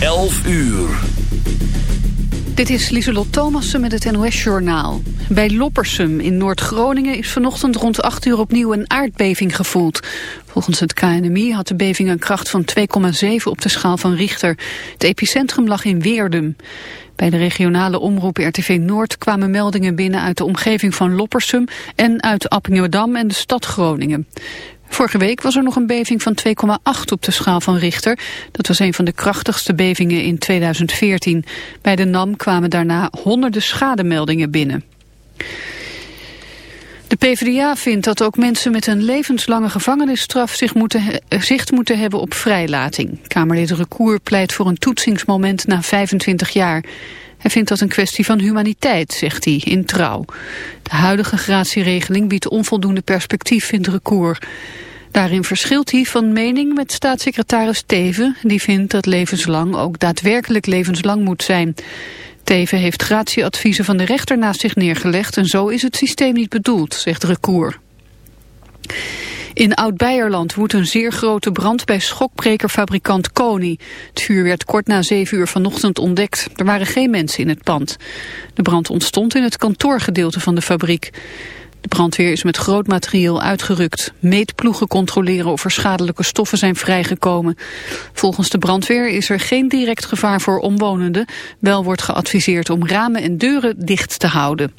11 uur. Dit is Lieselot Thomassen met het NOS-journaal. Bij Loppersum in Noord-Groningen is vanochtend rond 8 uur opnieuw een aardbeving gevoeld. Volgens het KNMI had de beving een kracht van 2,7 op de schaal van Richter. Het epicentrum lag in Weerdum. Bij de regionale omroep RTV Noord kwamen meldingen binnen uit de omgeving van Loppersum en uit Appingedam en de stad Groningen. Vorige week was er nog een beving van 2,8 op de schaal van Richter. Dat was een van de krachtigste bevingen in 2014. Bij de NAM kwamen daarna honderden schademeldingen binnen. De PvdA vindt dat ook mensen met een levenslange gevangenisstraf zich moeten, zicht moeten hebben op vrijlating. Kamerlid Recour pleit voor een toetsingsmoment na 25 jaar. Hij vindt dat een kwestie van humaniteit, zegt hij, in trouw. De huidige gratieregeling biedt onvoldoende perspectief, vindt Recour. Daarin verschilt hij van mening met staatssecretaris Teven... die vindt dat levenslang ook daadwerkelijk levenslang moet zijn. Teven heeft gratieadviezen van de rechter naast zich neergelegd... en zo is het systeem niet bedoeld, zegt Recour. In Oud-Beierland woedt een zeer grote brand bij schokbrekerfabrikant Koni. Het vuur werd kort na zeven uur vanochtend ontdekt. Er waren geen mensen in het pand. De brand ontstond in het kantoorgedeelte van de fabriek. De brandweer is met groot materieel uitgerukt. Meetploegen controleren of er schadelijke stoffen zijn vrijgekomen. Volgens de brandweer is er geen direct gevaar voor omwonenden. Wel wordt geadviseerd om ramen en deuren dicht te houden.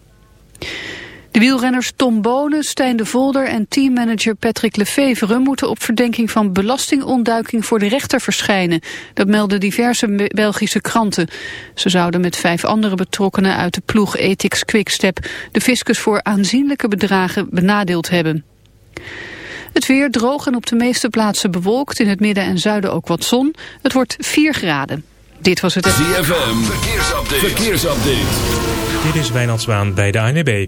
De wielrenners Tom Bonen, Stijn de Volder en teammanager Patrick Lefevere moeten op verdenking van belastingontduiking voor de rechter verschijnen. Dat melden diverse Belgische kranten. Ze zouden met vijf andere betrokkenen uit de ploeg Ethics Quickstep de fiscus voor aanzienlijke bedragen benadeeld hebben. Het weer droog en op de meeste plaatsen bewolkt, in het midden en zuiden ook wat zon. Het wordt 4 graden. Dit was het... ZFM, verkeersupdate. verkeersupdate. Dit is Wijnand Zwaan bij de ANWB.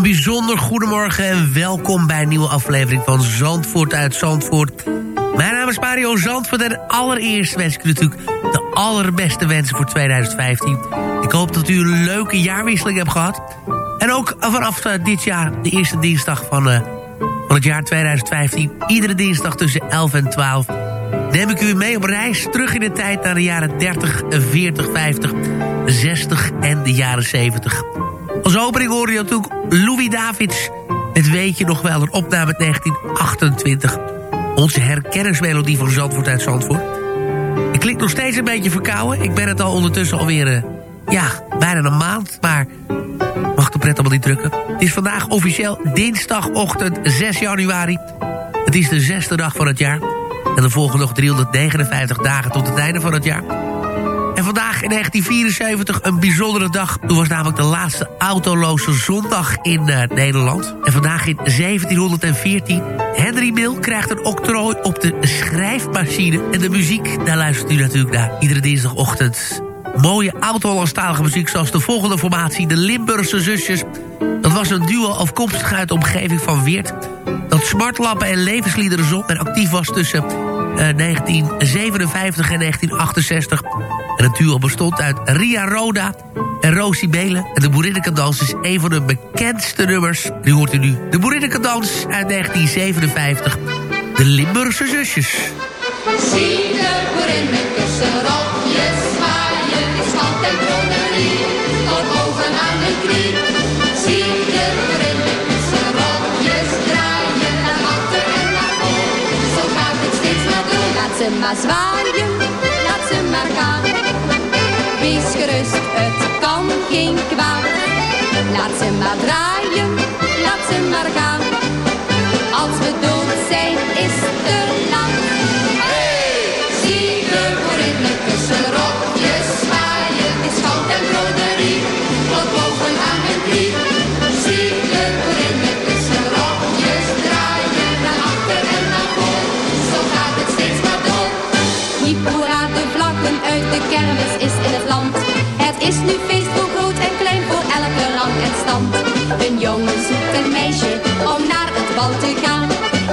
Een bijzonder goedemorgen en welkom bij een nieuwe aflevering van Zandvoort uit Zandvoort. Mijn naam is Mario Zandvoort en allereerst wens ik u natuurlijk de allerbeste wensen voor 2015. Ik hoop dat u een leuke jaarwisseling hebt gehad. En ook vanaf eh, dit jaar, de eerste dinsdag van, eh, van het jaar 2015... iedere dinsdag tussen 11 en 12 neem ik u mee op reis terug in de tijd naar de jaren 30, 40, 50, 60 en de jaren 70. Als opening hoorde je natuurlijk Louis Davids. Het weet je nog wel, een opname uit 1928. Onze herkenningsmelodie van Zandvoort uit Zandvoort. Ik klink nog steeds een beetje verkouden. Ik ben het al ondertussen alweer, uh, ja, bijna een maand. Maar mag de pret allemaal niet drukken. Het is vandaag officieel dinsdagochtend 6 januari. Het is de zesde dag van het jaar. En er volgen nog 359 dagen tot het einde van het jaar. Vandaag in 1974 een bijzondere dag. Toen was namelijk de laatste autoloze zondag in uh, Nederland. En vandaag in 1714. Henry Mill krijgt een octrooi op de schrijfmachine. En de muziek, daar luistert u natuurlijk naar. Iedere dinsdagochtend mooie oud-Hollandstalige muziek... zoals de volgende formatie, de Limburgse Zusjes. Dat was een duo afkomstig uit de omgeving van Weert... dat smartlappen en levensliederen zong... en actief was tussen 1957 en 1968... En het duo bestond uit Ria Roda en Rosie Belen. En de Boerinnekendans is een van de bekendste nummers. Die hoort u nu. De Boerinnekendans uit 1957. De Limburgse zusjes. Zie de boerinnen tussen rokjes zwaaien. Die stand en maar zwaaien. Laat ze maar gaan. Wees gerust, het kan geen kwaad. Laat ze maar draaien, laat ze maar gaan. Als we dood zijn, is het Het is nu feest voor groot en klein, voor elke rang en stand. Een jongen zoekt een meisje om naar het bal te gaan.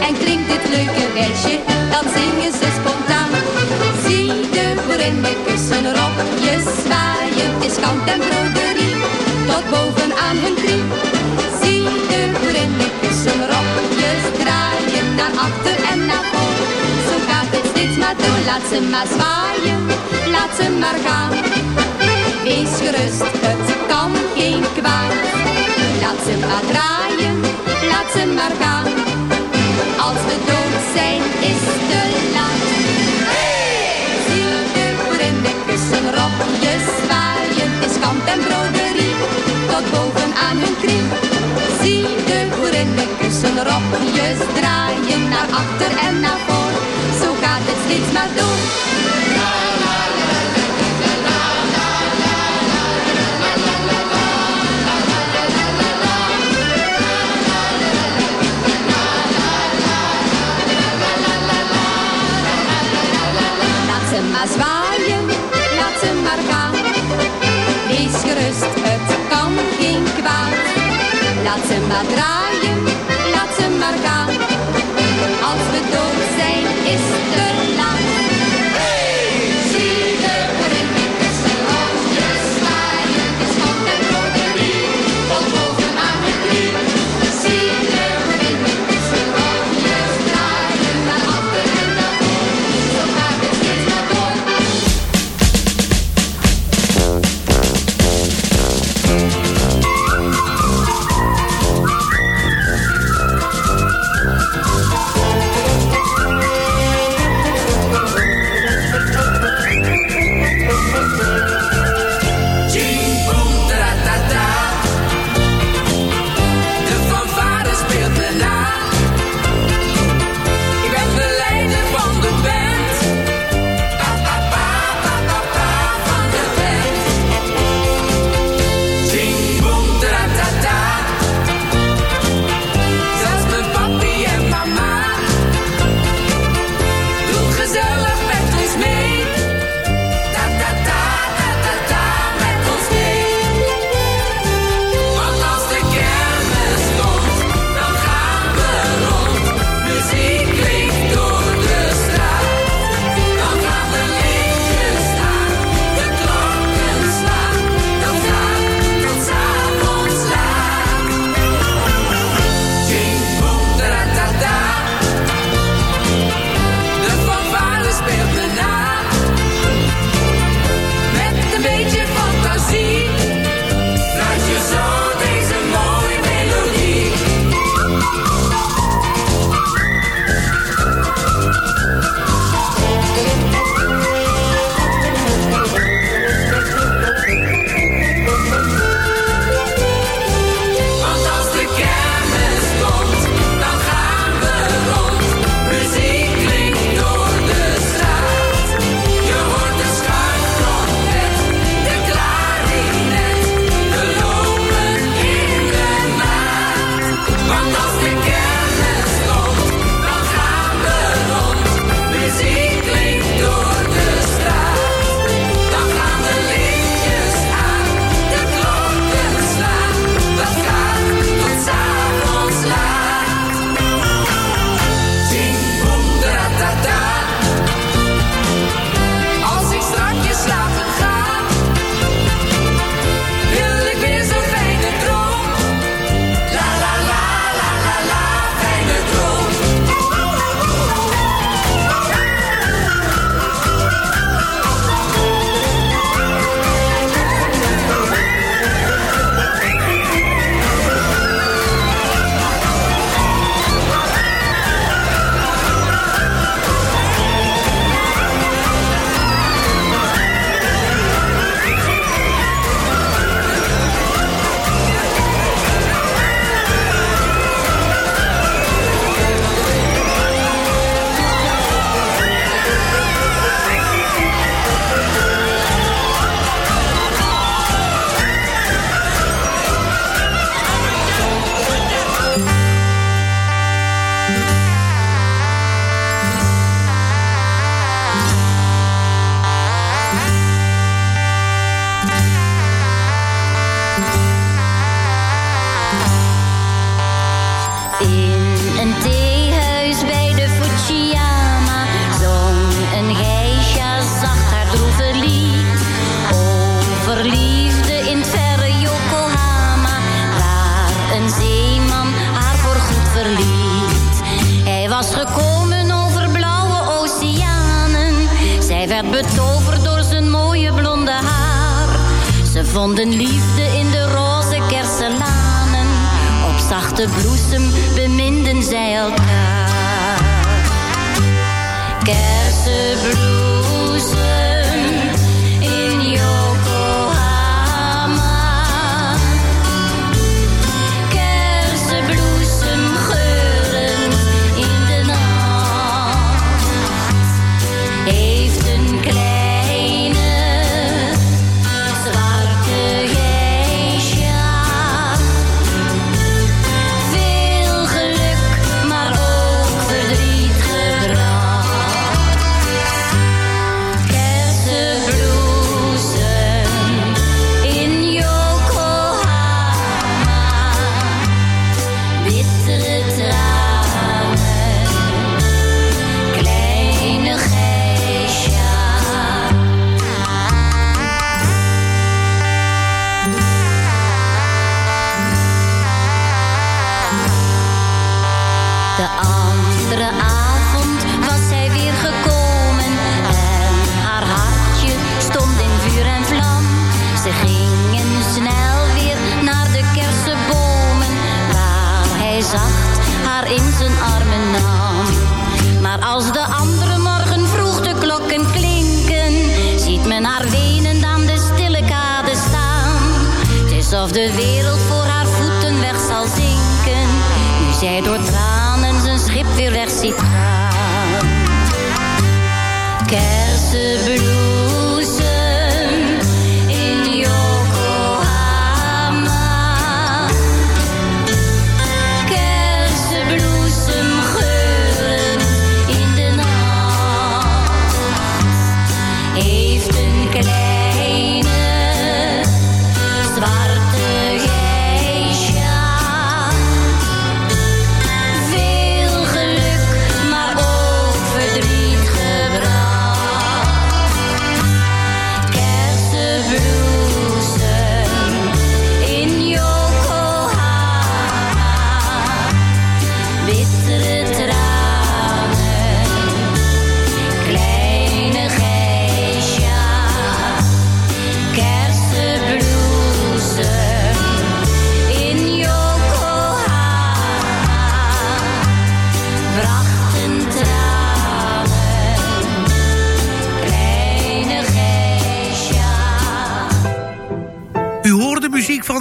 En klinkt dit leuke meisje, dan zingen ze spontaan. Zie de boerinnen kussen rokjes zwaaien, is kant en broderie, tot boven aan hun krien. Zie de met kussen rokjes draaien, naar achter en naar voren. Zo gaat het steeds maar door, laat ze maar zwaaien laat ze maar gaan. Wees gerust, het kan geen kwaad. Laat ze maar draaien, laat ze maar gaan. Als we dood zijn, is te laat. Hey! De kussen rond, de zwaaien is kant en broderie. Tot boven aan hun kring. Zie de boerinnen kussen rokjes draaien naar achter en naar voor. Zo gaat het steeds maar door. zwaaien, laat ze maar gaan. Wees gerust, het kan geen kwaad. Laat ze maar draaien, laat ze maar gaan. Als we dood zijn, is te laat. In een theehuis bij de Fujiyama zong een geisje zacht haar droeve lief. Om verliefde in verre Yokohama, daar een zeeman haar voorgoed verliet. Hij was gekomen over blauwe oceanen. Zij werd betoverd door zijn mooie blonde haar. Ze vonden liefde. Zachte bloesem beminden zij elkaar. Kersenbloesem de wereld voor haar voeten weg zal zinken, nu zij door tranen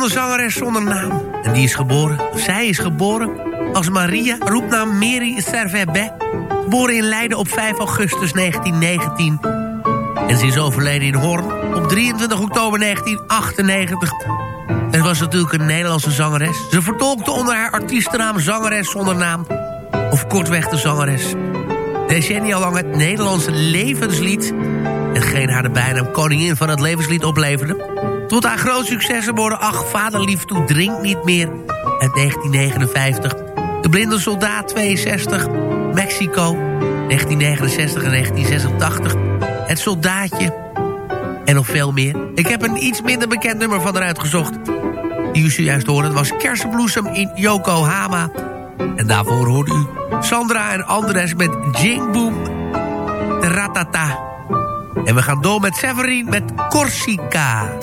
zangeres zonder naam. En die is geboren, of zij is geboren, als Maria, roepnaam Mary Servet Geboren in Leiden op 5 augustus 1919. En ze is overleden in Hoorn op 23 oktober 1998. En was natuurlijk een Nederlandse zangeres. Ze vertolkte onder haar artiestennaam zangeres zonder naam. Of kortweg de zangeres. Decennia lang het Nederlandse levenslied. Hetgeen haar de bijnaam koningin van het levenslied opleverde. Tot haar groot successen worden Ach, vaderlief toe drink niet meer uit 1959. De blinde soldaat 62. Mexico 1969 en 1986. Het soldaatje. En nog veel meer. Ik heb een iets minder bekend nummer van eruit gezocht. Die u zojuist hoorde. Het was Kersenbloesem in Yokohama. En daarvoor hoorde u Sandra en Andres met Jing Boom Ratata. En we gaan door met Severin met Corsica.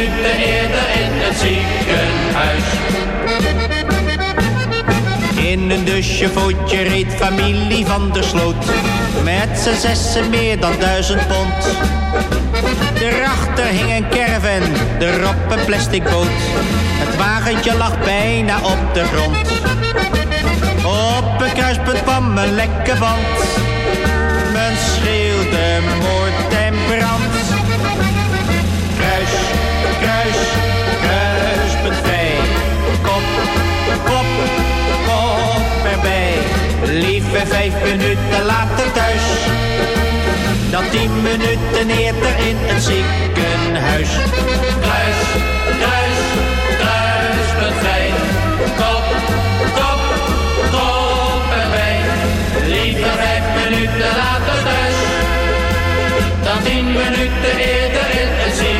Minuten eerder in het ziekenhuis. In een dusjevootje reed familie van der Sloot. Met z'n zessen meer dan duizend pond. Daarachter hing een caravan, erop een plastic boot. Het wagentje lag bijna op de grond. Op een kruispunt kwam een lekke band. Men schreeuwde moord en brand. Kop, kop erbij. Lieve vijf minuten later thuis. Dan tien minuten eerder in het ziekenhuis. Kruis, kruis, kruispunt vrij. Kop, kop, kop erbij. Lieve vijf minuten later thuis. Dan tien minuten eerder in het ziekenhuis.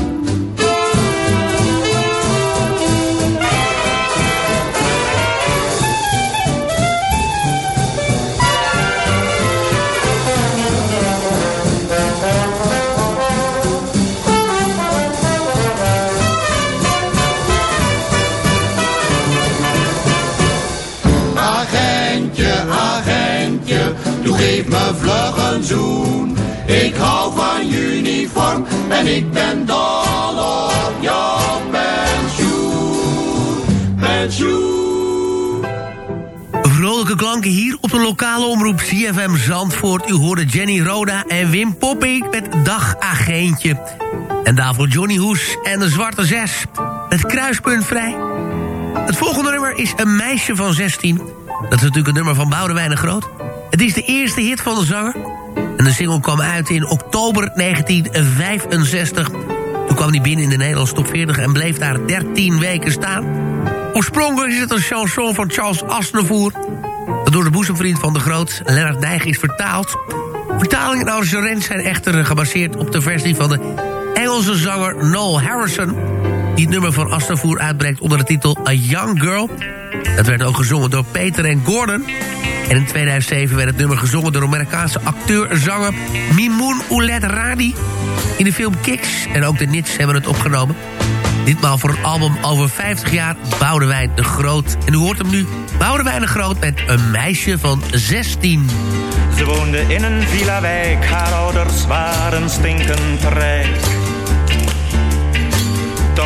Me vlug een zoen. Ik hou van uniform en ik ben dol op jouw pensioen. Pensioen. Vrolijke klanken hier op de lokale omroep CFM Zandvoort. U hoorde Jenny Roda en Wim Popping met Dag Agentje. En daarvoor Johnny Hoes en de Zwarte Zes. Het kruispunt vrij. Het volgende nummer is Een meisje van 16. Dat is natuurlijk een nummer van Boudewijn de Groot. Het is de eerste hit van de zanger. En de single kwam uit in oktober 1965. Toen kwam hij binnen in de Nederlandse top 40 en bleef daar 13 weken staan. Oorspronkelijk is het een chanson van Charles Aznavour... dat door de boezemvriend van de Groot, Lennart Nijg, is vertaald. Vertalingen en arrangementen zijn echter gebaseerd op de versie van de Engelse zanger Noel Harrison... die het nummer van Aznavour uitbrengt onder de titel A Young Girl. Dat werd ook gezongen door Peter en Gordon... En in 2007 werd het nummer gezongen door Amerikaanse acteur en zanger Mimoun Oulet Radi in de film Kicks. En ook de Nits hebben het opgenomen. Ditmaal voor een album over 50 jaar Boudewijn de Groot. En u hoort hem nu, Boudewijn de Groot met een meisje van 16. Ze woonde in een villa-wijk, haar ouders waren stinkend rijk.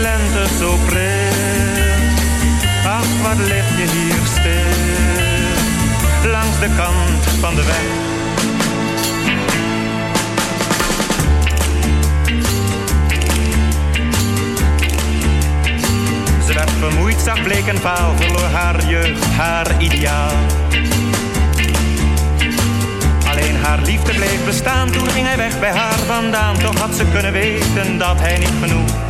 16 lente zo pril. Ach, wat lig je hier stil, langs de kant van de weg. Ze werd vermoeid, zag bleek en vaal, verloor haar jeugd, haar ideaal. Alleen haar liefde bleef bestaan, toen ging hij weg bij haar vandaan. Toch had ze kunnen weten dat hij niet genoeg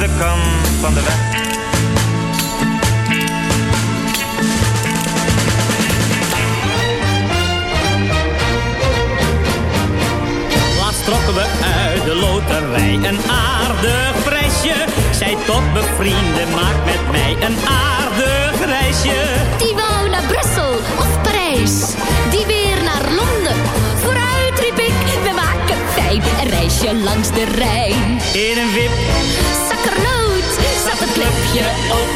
de kant van de weg. Laatst trokken we uit de loterij een aardig prijsje. Zij tot bevrienden maakt met mij een aardig reisje. Die wou naar Brussel of Parijs, die weer naar Londen. Vooruit riep ik, we maken fijn een reisje langs de Rijn.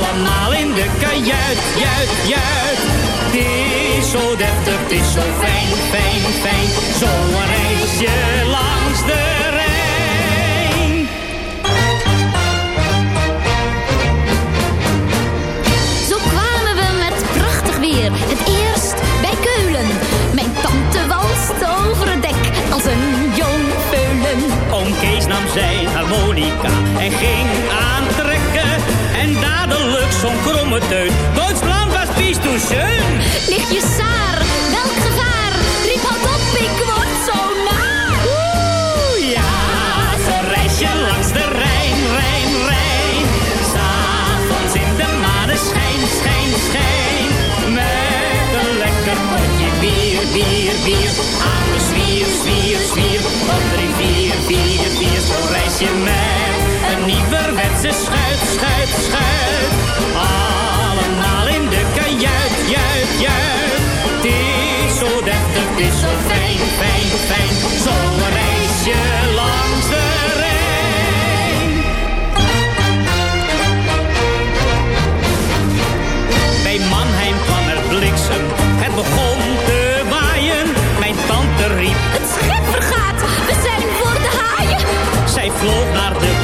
allemaal in de kajuit, juit, juit. Het is zo deftig, het is zo fijn, fijn, fijn. Zo'n reisje langs de Rijn. Zo kwamen we met prachtig weer. Het eerst bij Keulen. Mijn tante walst over het dek als een jong harmonica en ging aantrekken. En dadelijk zo'n kromme teut. Duitsland was pies toen schön. Lichtje Saar, welk gevaar? Riep hard op, ik word zo naar. Oeh, ja, zo'n reisje langs de Rijn, Rijn, Rijn. S'avonds in de maneschijn, schijn, schijn. Met een lekker potje bier, bier, bier. Aan de zwier, zwier, zwier. Op drie, vier, vier, vier. Zo'n reisje vloog naar de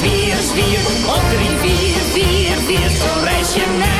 zwier, zwier. Op drie, vier, vier, vier. Zo'n reisje met een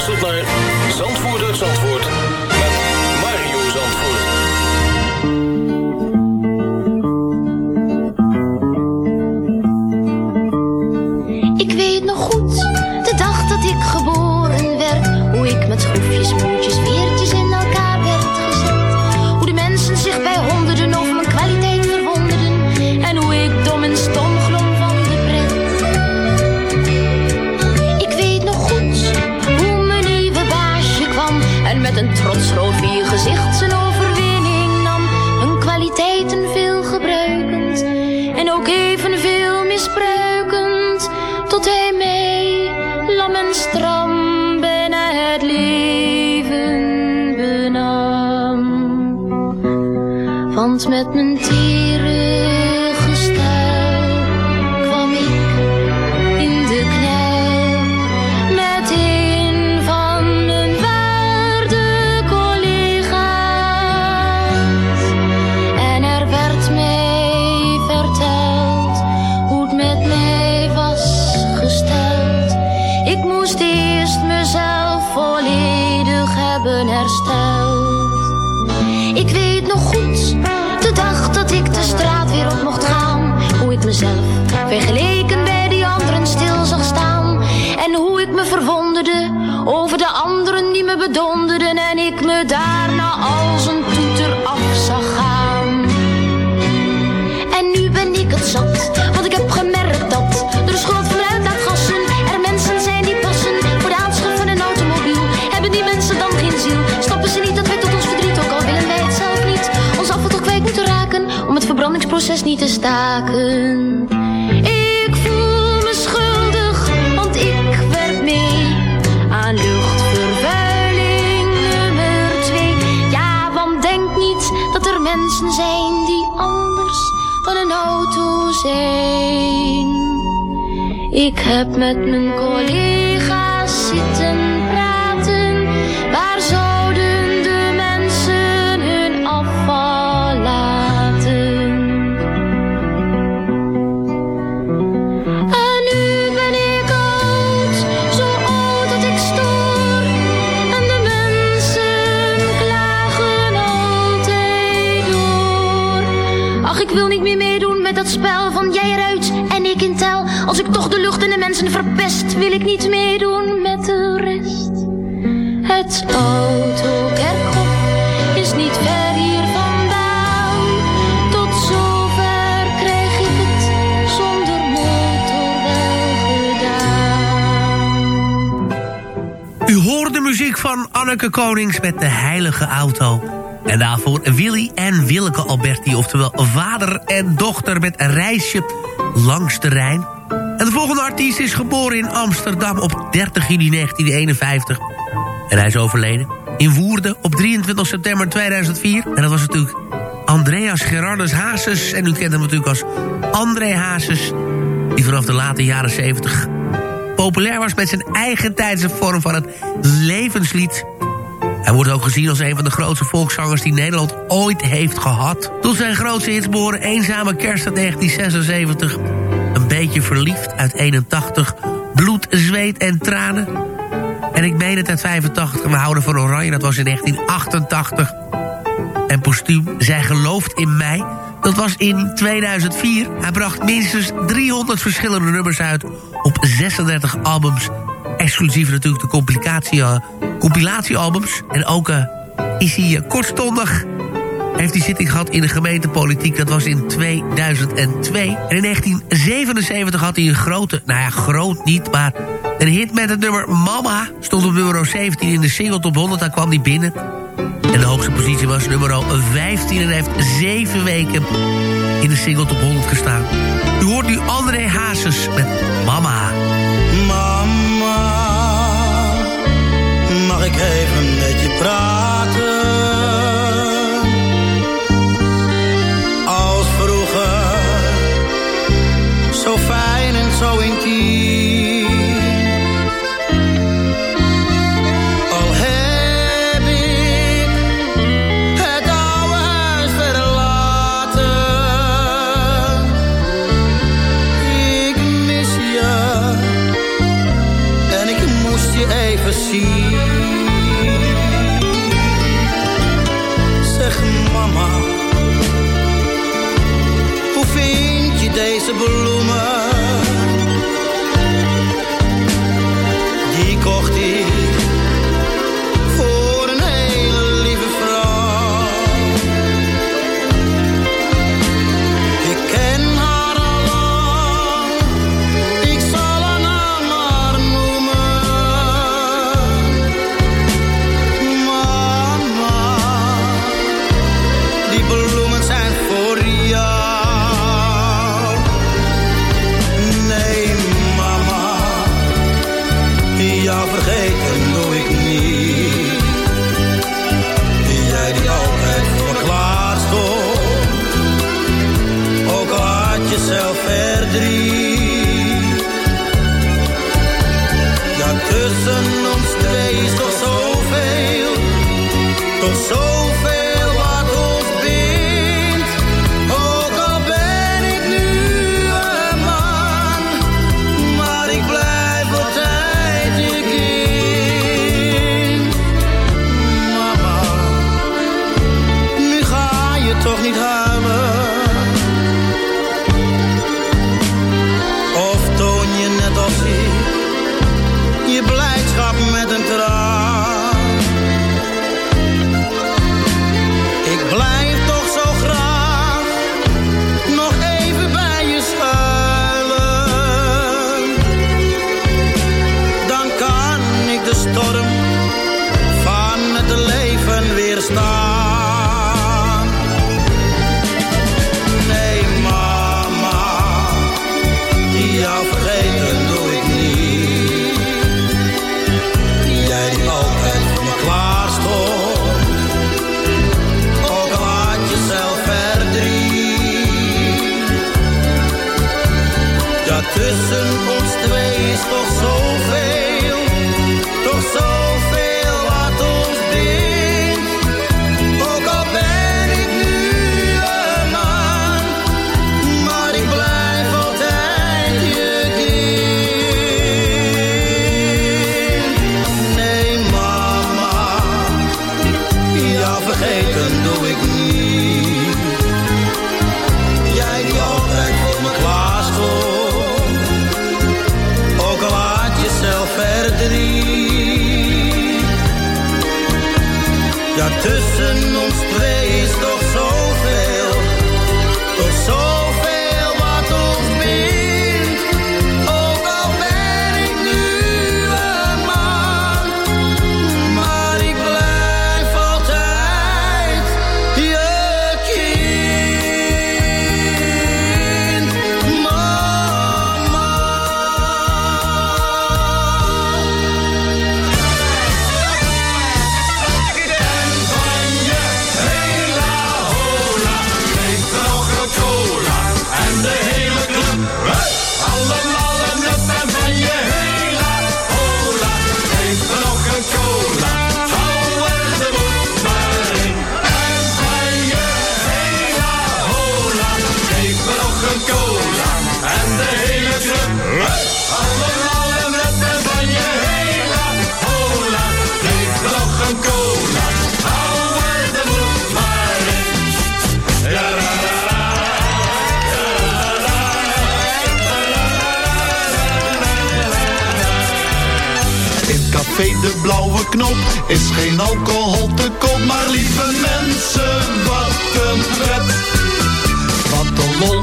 U luistert naar Zandvoort uit Zandvoort met Mario Zandvoort. Ik weet nog goed, de dag dat ik geboren werd. Hoe ik met schroefjes, moertjes, met mijn tere me bedonderden. En ik me daarna als een toeter af zag gaan. En nu ben ik het zat, want ik heb gemerkt dat door de schuld van uitlaatgassen er mensen zijn die passen voor de aanschaf van een automobiel. Hebben die mensen dan geen ziel? Snappen ze niet dat wij tot ons verdriet, ook al willen wij het zelf niet, ons afval toch kwijt moeten raken om het verbrandingsproces niet te staken? Ik heb met mijn collega's Als ik toch de lucht en de mensen verpest, wil ik niet meedoen met de rest. Het autokerkhof is niet ver hier vandaan. Tot zover krijg ik het zonder motor wel gedaan. U hoort de muziek van Anneke Konings met de heilige auto. En daarvoor Willy en Willeke Alberti, oftewel vader en dochter met een reisje langs de Rijn. En de volgende artiest is geboren in Amsterdam op 30 juni 1951. En hij is overleden in Woerden op 23 september 2004. En dat was natuurlijk Andreas Gerardus Hazes. En u kent hem natuurlijk als André Hazes. Die vanaf de late jaren 70 populair was met zijn eigen tijdse vorm van het levenslied. Hij wordt ook gezien als een van de grootste volkszangers die Nederland ooit heeft gehad. Tot zijn grootste hits behoren Eenzame Kerst uit 1976... Beetje verliefd uit 81... Bloed, zweet en tranen... En ik meen het uit 85, we houden van Oranje, dat was in 1988. En postuum, zij gelooft in mij, dat was in 2004. Hij bracht minstens 300 verschillende nummers uit op 36 albums. Exclusief natuurlijk de uh, compilatiealbums. En ook uh, is hij uh, kortstondig heeft hij zitting gehad in de gemeentepolitiek. Dat was in 2002. En in 1977 had hij een grote, nou ja, groot niet, maar een hit met het nummer Mama. Stond op nummer 17 in de single top 100, daar kwam hij binnen. En de hoogste positie was nummer 15 en hij heeft zeven weken in de single top 100 gestaan. U hoort nu André Hazes met Mama. Mama, mag ik even met je praten? Zo intiem. Al heb ik het oude huis verlaten. Ik mis je en ik moest je even zien. Zeg mama, hoe vind je deze bloemen?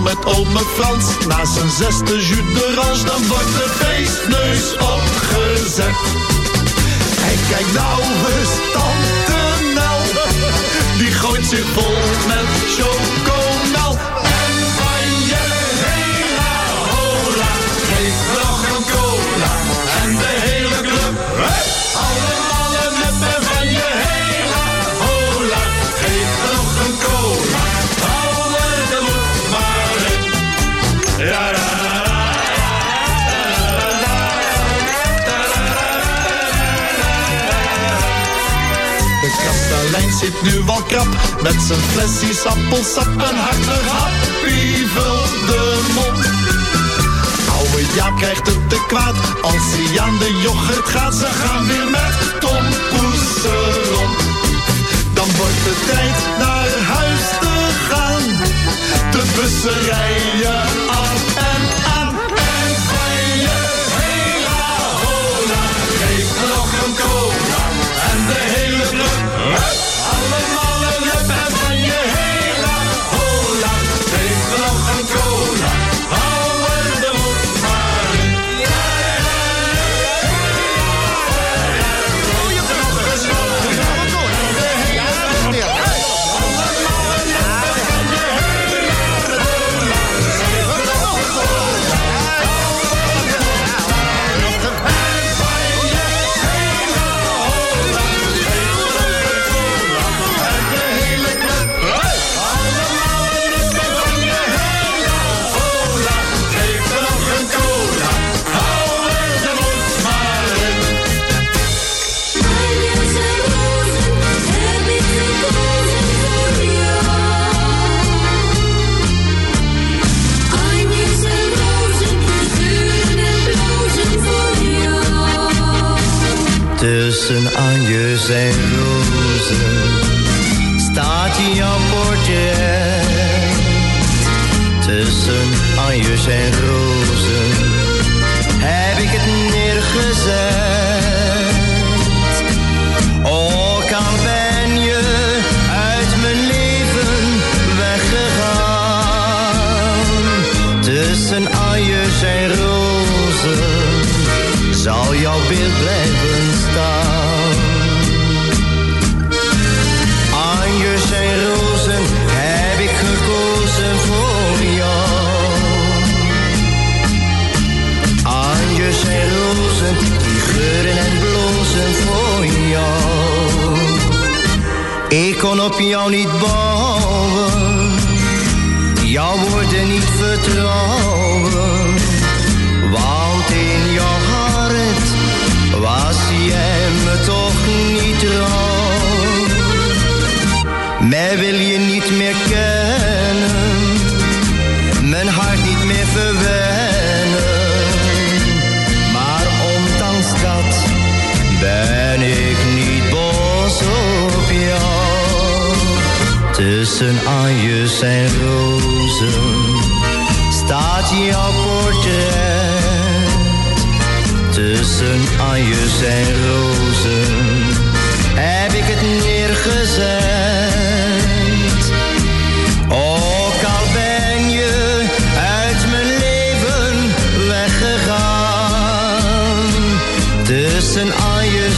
met ome Frans. Na zijn zesde jus d'orange, dan wordt de feestneus opgezet. Hij kijk nou eens, tante Nel, die gooit zich vol met show. zit nu al krap. Met zijn flesjes appelsap en hartig happy vulde mond. Oude Jaap krijgt het te kwaad als hij aan de yoghurt gaat. Ze gaan weer met Tom Poesen rond. Dan wordt het tijd naar huis te gaan. De busserijen af.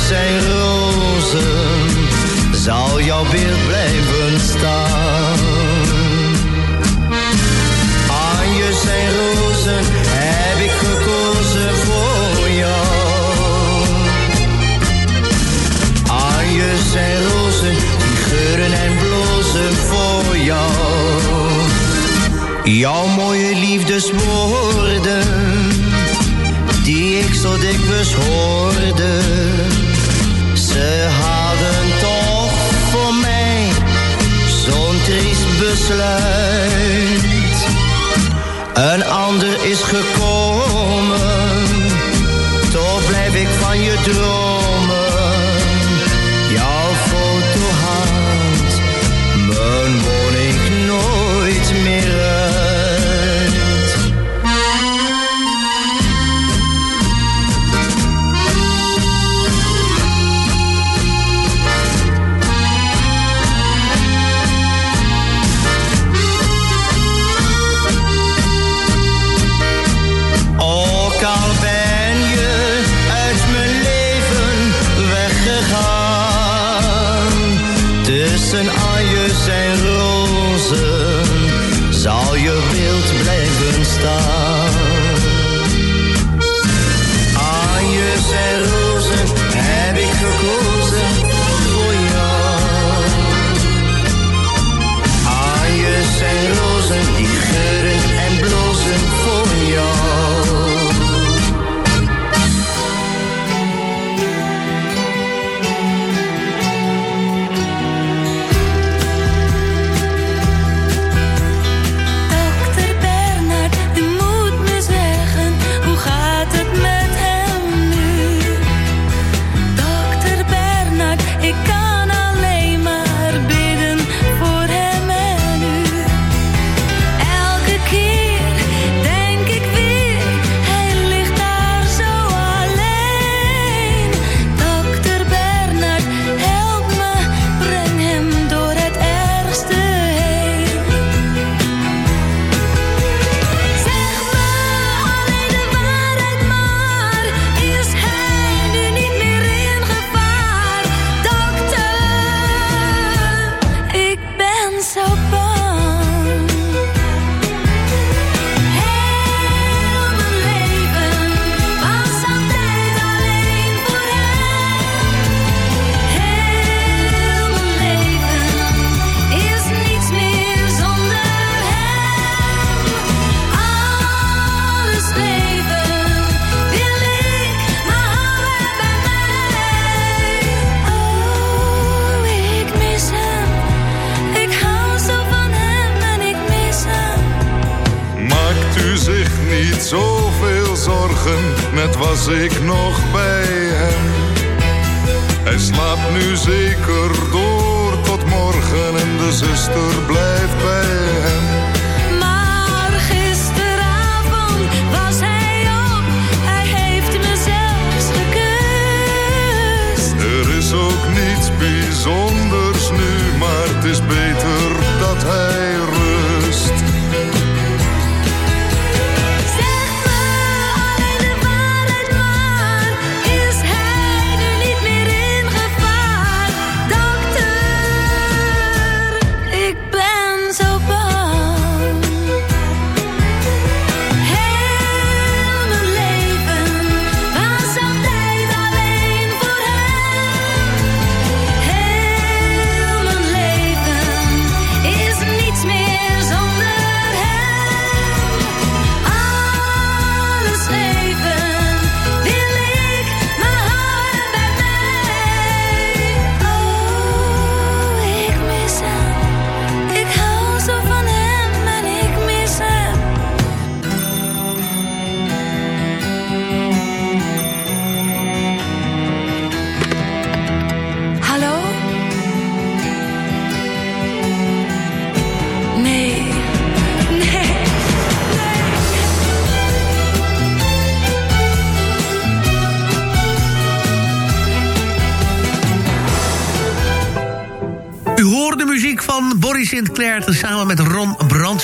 zijn rozen zal jouw beeld blijven staan. Anjes zijn rozen heb ik gekozen voor jou. Anjes zijn rozen die geuren en blozen voor jou. Jouw mooie liefdeswoorden die ik zo dikwijls hoorde cela.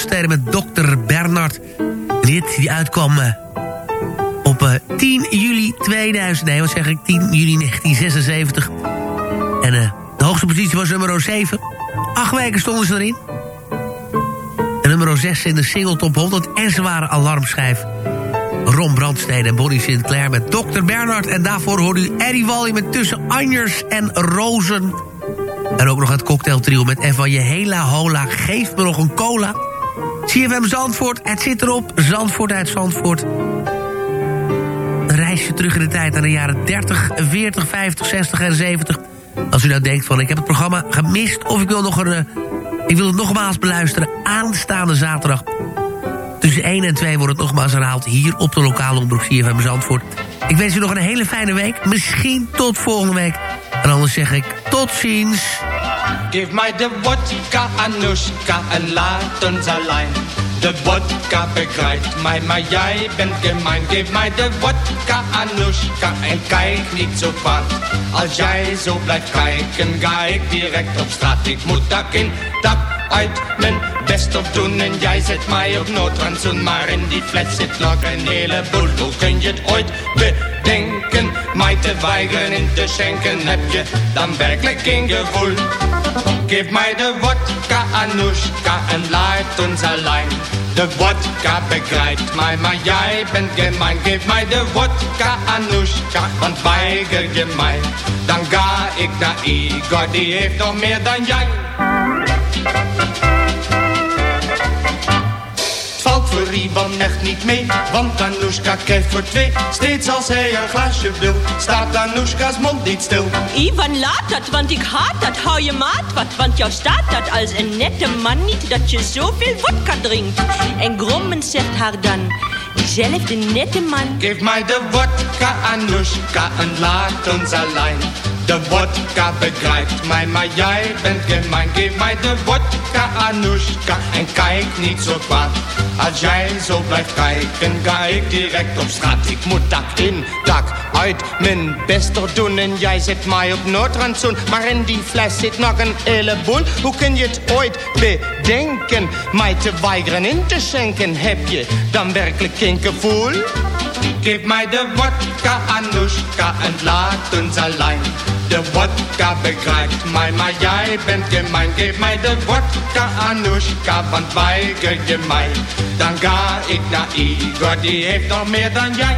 Met Dr. Bernard. Hit die uitkwam eh, op eh, 10 juli 2000... Nee, wat zeg ik? 10 juli 1976. En eh, de hoogste positie was nummer 7. Acht weken stonden ze erin. En nummer 6 in de single top 100. En ze waren alarmschijf. Ron Brandstede en Bonnie Sinclair met Dr. Bernard. En daarvoor hoorde u Eddie Wally met Tussen Anjers en Rozen. En ook nog het cocktailtrio met Eva Je Hela Hola. Geef me nog een cola. CFM Zandvoort, het zit erop. Zandvoort uit Zandvoort. Een reisje terug in de tijd naar de jaren 30, 40, 50, 60 en 70. Als u nou denkt van ik heb het programma gemist... of ik wil, nog een, eh, ik wil het nogmaals beluisteren aanstaande zaterdag... Tussen 1 en 2 wordt het nogmaals herhaald hier op de lokale omroep CFM Zandvoort. Ik wens u nog een hele fijne week. Misschien tot volgende week. En anders zeg ik tot ziens. Geef mij de vodka, Anushka, en laat ons alleen. De vodka begrijpt mij, maar jij bent gemein. Geef mij de vodka, Anushka, en kijk niet zo kwaad. Als jij zo blijft kijken, ga ik direct op straat. Ik moet dak in, dak uit, mijn best op doen. En jij zet mij op noodrandzoen, maar in die fles zit nog een heleboel. Hoe kun je het ooit bedenken? mij te weigeren in te schenken. Heb je dan werkelijk geen gevoel? Geef mij de wodka, Anushka, en laat ons alleen. De wodka begrijpt mij, maar jij bent gemein. Geef mij de wodka, Anushka, want weiger je mij. Dan ga ik naar Igor, die heeft nog meer dan jij. Ivan echt niet mee, want Anushka krijgt voor twee. Steeds als hij een glaasje wil, staat Anushka's mond niet stil. Ivan, laat dat, want ik haat dat. Hou je maat wat, want jou staat dat als een nette man niet dat je zoveel vodka drinkt. En grommend zegt haar dan, diezelfde nette man. Geef mij de wodka, Anushka, en laat ons alleen. De wodka begrijpt mij, maar jij bent gemein. Geef mij de wodka, Anushka, en kijk niet zo kwaad. Als jij zo blijft kijken, ga ik direct op straat. Ik moet dak in, dak uit, mijn best doen. En jij zet mij op noodrandzoen. Maar in die fles zit nog een heleboel. Hoe kun je het ooit bedenken? Mij te weigeren in te schenken. Heb je dan werkelijk geen gevoel? Geef mij de wodka, Anushka, en laat ons alleen. De wodka mij, maar jij bent gemein. Geef mij de wodka, Anushka, want weiger je mij. Dan ga ik naar Igor, die heeft nog meer dan jij.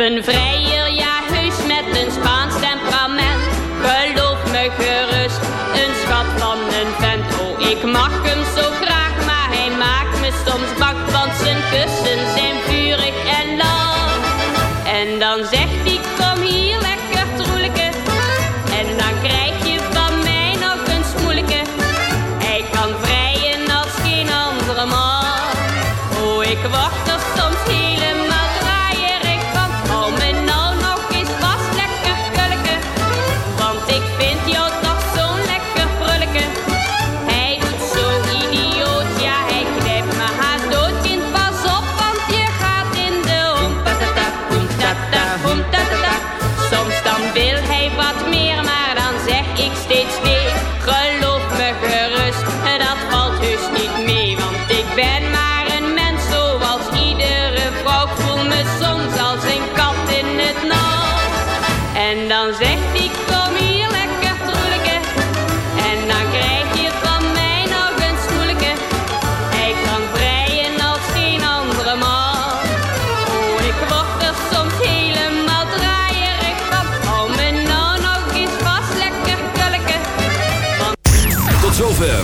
een vrijer,